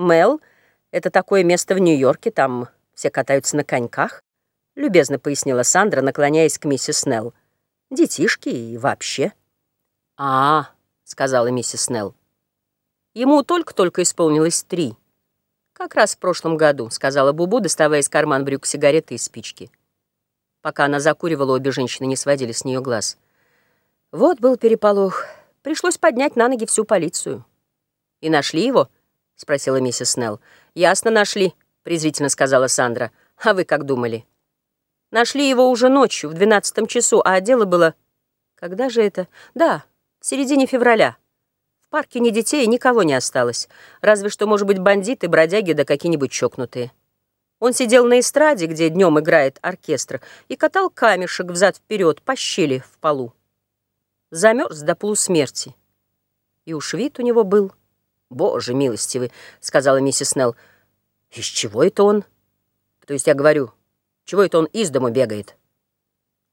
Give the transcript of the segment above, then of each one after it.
Мел — это такое место в Нью-Йорке, там все катаются на коньках, любезно пояснила Сандра, наклоняясь к миссис Снелл. Детишки и вообще. А, -а сказала миссис Снелл. Ему только-только исполнилось три. Как раз в прошлом году, сказала Бубу, доставая из карман брюк сигареты и спички. Пока она закуривала, обе женщины не сводили с нее глаз. Вот был переполох. Пришлось поднять на ноги всю полицию. «И нашли его?» — спросила миссис Снелл. «Ясно нашли», — презрительно сказала Сандра. «А вы как думали?» «Нашли его уже ночью, в двенадцатом часу, а дело было...» «Когда же это?» «Да, в середине февраля. В парке ни детей, никого не осталось. Разве что, может быть, бандиты, бродяги да какие-нибудь чокнутые». Он сидел на эстраде, где днем играет оркестр, и катал камешек взад-вперед по щели в полу. Замерз до полусмерти. И уж вид у него был. «Боже милостивый», — сказала миссис Нелл. «Из чего это он?» «То есть я говорю, чего это он из дому бегает?»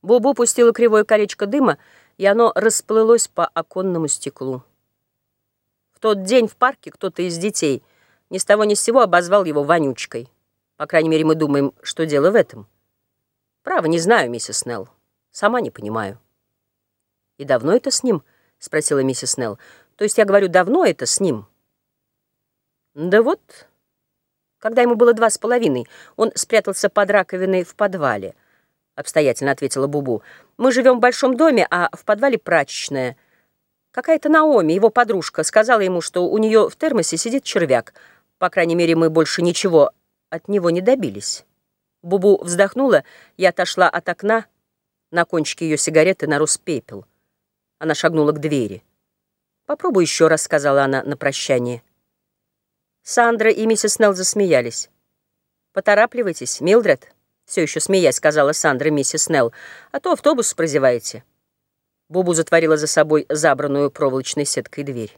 Бубу пустила кривое колечко дыма, и оно расплылось по оконному стеклу. В тот день в парке кто-то из детей ни с того ни с сего обозвал его вонючкой. По крайней мере, мы думаем, что дело в этом. Право, не знаю, миссис Нелл. Сама не понимаю. И давно это с ним? Спросила миссис Нелл. То есть я говорю, давно это с ним? Да вот, когда ему было два с половиной, он спрятался под раковиной в подвале. Обстоятельно ответила Бубу. Мы живем в большом доме, а в подвале прачечная. Какая-то Наоми, его подружка, сказала ему, что у нее в термосе сидит червяк. По крайней мере, мы больше ничего от него не добились. Бубу вздохнула и отошла от окна. На кончике ее сигареты нарос пепел. Она шагнула к двери. «Попробуй еще раз», — сказала она на прощание. Сандра и миссис Нелл засмеялись. «Поторапливайтесь, Милдред», — все еще смеясь, сказала Сандра миссис Нелл, «а то автобус прозеваете». Бубу затворила за собой забранную проволочной сеткой дверь.